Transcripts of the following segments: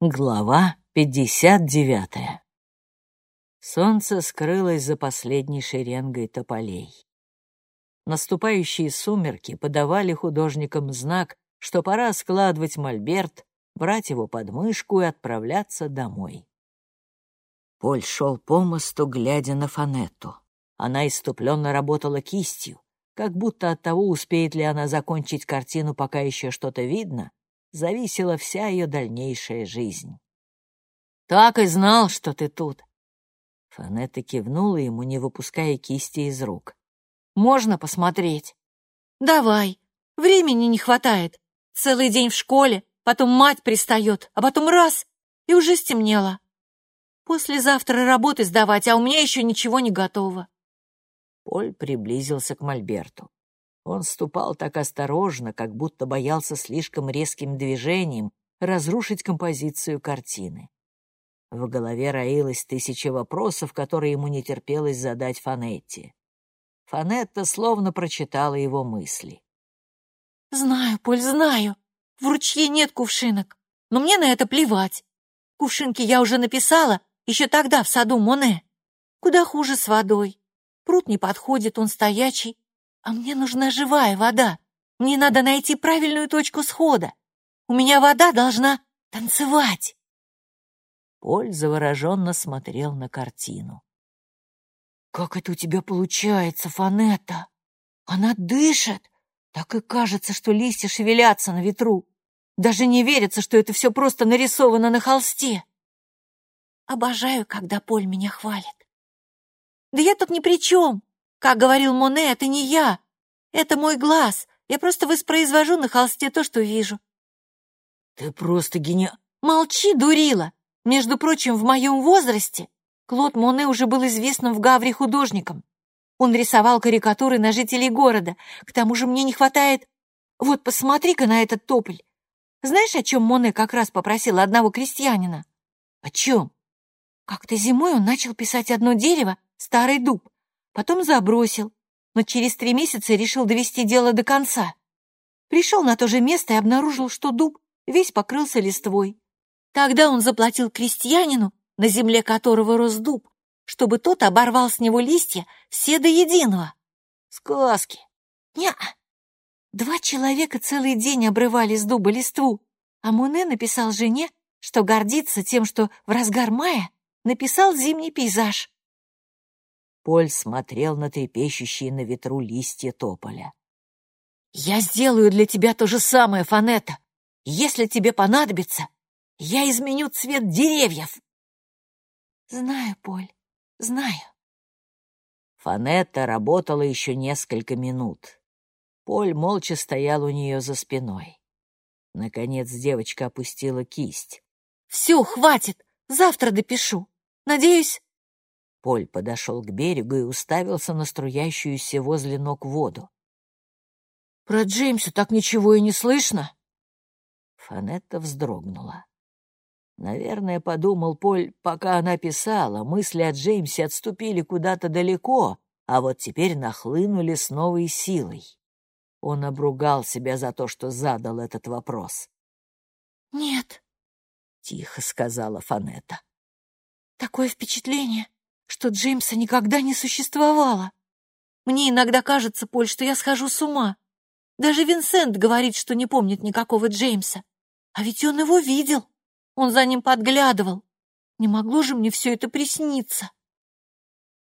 Глава пятьдесят девятая. Солнце скрылось за последней шеренгой тополей. Наступающие сумерки подавали художникам знак, что пора складывать мольберт, брать его под мышку и отправляться домой. Поль шел по мосту, глядя на Фанетту. Она иступленно работала кистью, как будто от того, успеет ли она закончить картину, пока еще что-то видно, зависела вся ее дальнейшая жизнь. «Так и знал, что ты тут!» Фанетта кивнула ему, не выпуская кисти из рук. «Можно посмотреть?» «Давай. Времени не хватает. Целый день в школе, потом мать пристает, а потом раз — и уже стемнело. Послезавтра работы сдавать, а у меня еще ничего не готово». Поль приблизился к Мольберту. Он ступал так осторожно, как будто боялся слишком резким движением разрушить композицию картины. В голове роилось тысяча вопросов, которые ему не терпелось задать Фанетте. Фанетта словно прочитала его мысли. «Знаю, Поль, знаю. В ручье нет кувшинок, но мне на это плевать. Кувшинки я уже написала еще тогда в саду Моне. Куда хуже с водой. Пруд не подходит, он стоячий, а мне нужна живая вода. Мне надо найти правильную точку схода. У меня вода должна танцевать. Поль завороженно смотрел на картину. «Как это у тебя получается, Фанетта? Она дышит. Так и кажется, что листья шевелятся на ветру. Даже не верится, что это все просто нарисовано на холсте». «Обожаю, когда Поль меня хвалит». «Да я тут ни при чем. Как говорил Моне, это не я. Это мой глаз. Я просто воспроизвожу на холсте то, что вижу. Ты просто гения... Молчи, дурила. Между прочим, в моем возрасте Клод Моне уже был известным в Гавре художником. Он рисовал карикатуры на жителей города. К тому же мне не хватает... Вот, посмотри-ка на этот тополь. Знаешь, о чем Моне как раз попросил одного крестьянина? О чем? Как-то зимой он начал писать одно дерево, старый дуб, потом забросил, но через три месяца решил довести дело до конца. Пришел на то же место и обнаружил, что дуб весь покрылся листвой. Тогда он заплатил крестьянину, на земле которого рос дуб, чтобы тот оборвал с него листья все до единого. Сказки. Ня. Два человека целый день обрывали с дуба листву, а Моне написал жене, что гордится тем, что в разгар мая написал зимний пейзаж. Поль смотрел на трепещущие на ветру листья тополя. «Я сделаю для тебя то же самое, Фанета. Если тебе понадобится, я изменю цвет деревьев». «Знаю, Поль, знаю». Фанетта работала еще несколько минут. Поль молча стоял у нее за спиной. Наконец девочка опустила кисть. «Все, хватит! Завтра допишу. Надеюсь, Поль подошел к берегу и уставился на струящуюся возле ног воду. «Про Джеймса так ничего и не слышно?» Фанетта вздрогнула. Наверное, подумал Поль, пока она писала, мысли о Джеймсе отступили куда-то далеко, а вот теперь нахлынули с новой силой. Он обругал себя за то, что задал этот вопрос. «Нет», — тихо сказала Фанетта. «Такое впечатление, что Джеймса никогда не существовало. Мне иногда кажется, Поль, что я схожу с ума. Даже Винсент говорит, что не помнит никакого Джеймса. А ведь он его видел. Он за ним подглядывал. Не могло же мне все это присниться.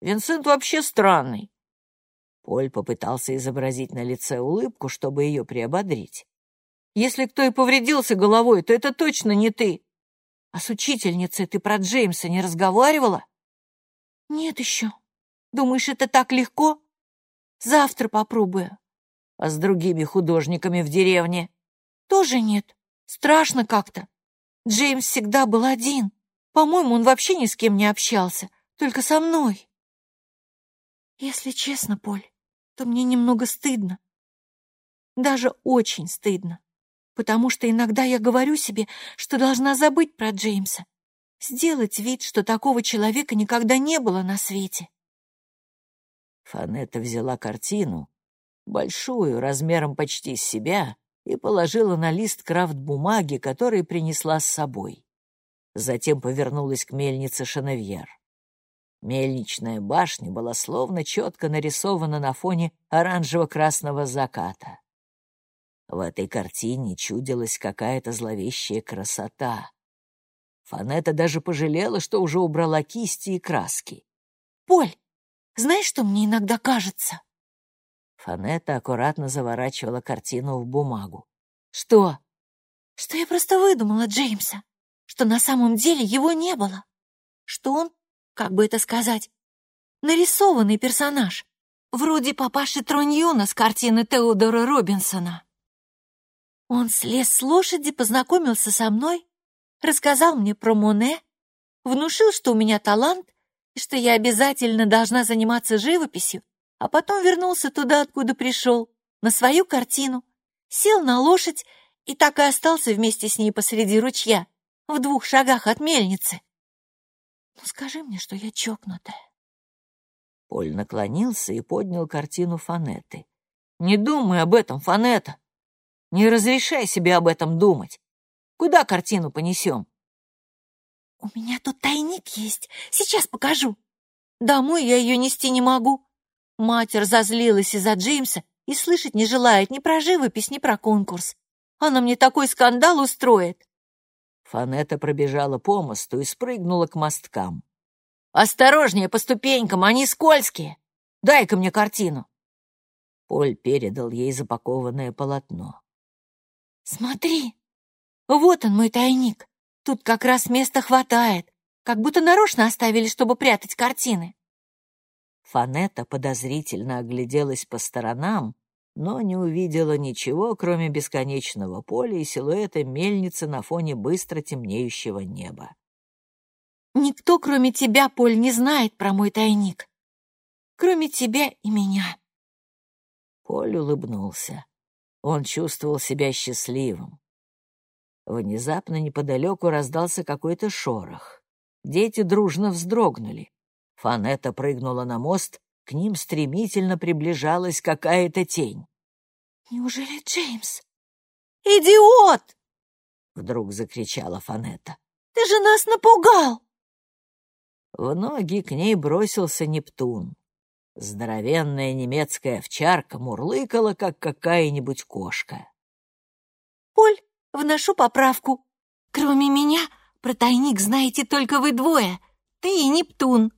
Винсент вообще странный. Поль попытался изобразить на лице улыбку, чтобы ее приободрить. Если кто и повредился головой, то это точно не ты. А с учительницей ты про Джеймса не разговаривала? «Нет еще. Думаешь, это так легко? Завтра попробую». «А с другими художниками в деревне?» «Тоже нет. Страшно как-то. Джеймс всегда был один. По-моему, он вообще ни с кем не общался, только со мной». «Если честно, Поль, то мне немного стыдно. Даже очень стыдно, потому что иногда я говорю себе, что должна забыть про Джеймса, Сделать вид, что такого человека никогда не было на свете. Фанетта взяла картину, большую, размером почти с себя, и положила на лист крафт-бумаги, который принесла с собой. затем повернулась к мельнице Шанавьер. Мельничная башня была словно четко нарисована на фоне оранжево-красного заката. В этой картине чудилась какая-то зловещая красота. Фанета даже пожалела, что уже убрала кисти и краски. «Поль, знаешь, что мне иногда кажется?» Фанета аккуратно заворачивала картину в бумагу. «Что?» «Что я просто выдумала Джеймса, что на самом деле его не было, что он, как бы это сказать, нарисованный персонаж, вроде папаши Троньона с картины Теодора Робинсона». Он слез с лошади, познакомился со мной, рассказал мне про Моне, внушил, что у меня талант и что я обязательно должна заниматься живописью, а потом вернулся туда, откуда пришел, на свою картину, сел на лошадь и так и остался вместе с ней посреди ручья, в двух шагах от мельницы. Ну скажи мне, что я чокнутая. Поль наклонился и поднял картину Фанеты. «Не думай об этом, Фанета. Не разрешай себе об этом думать. Куда картину понесем? У меня тут тайник есть. Сейчас покажу. Домой я ее нести не могу. Мать разозлилась из-за Джеймса и слышать не желает ни про живопись, ни про конкурс. Она мне такой скандал устроит. Фанета пробежала по мосту и спрыгнула к мосткам. «Осторожнее по ступенькам, они скользкие. Дай-ка мне картину». Поль передал ей запакованное полотно. «Смотри, вот он, мой тайник. Тут как раз места хватает, как будто нарочно оставили, чтобы прятать картины». Фанета подозрительно огляделась по сторонам, но не увидела ничего, кроме бесконечного поля и силуэта мельницы на фоне быстро темнеющего неба. «Никто, кроме тебя, Поль, не знает про мой тайник. Кроме тебя и меня». Поль улыбнулся. Он чувствовал себя счастливым. Внезапно неподалеку раздался какой-то шорох. Дети дружно вздрогнули. Фанета прыгнула на мост, к ним стремительно приближалась какая-то тень. «Неужели Джеймс?» «Идиот!» — вдруг закричала Фанета. «Ты же нас напугал!» В ноги к ней бросился Нептун. Здоровенная немецкая овчарка мурлыкала, как какая-нибудь кошка. «Поль, вношу поправку. Кроме меня, про тайник знаете только вы двое, ты и Нептун».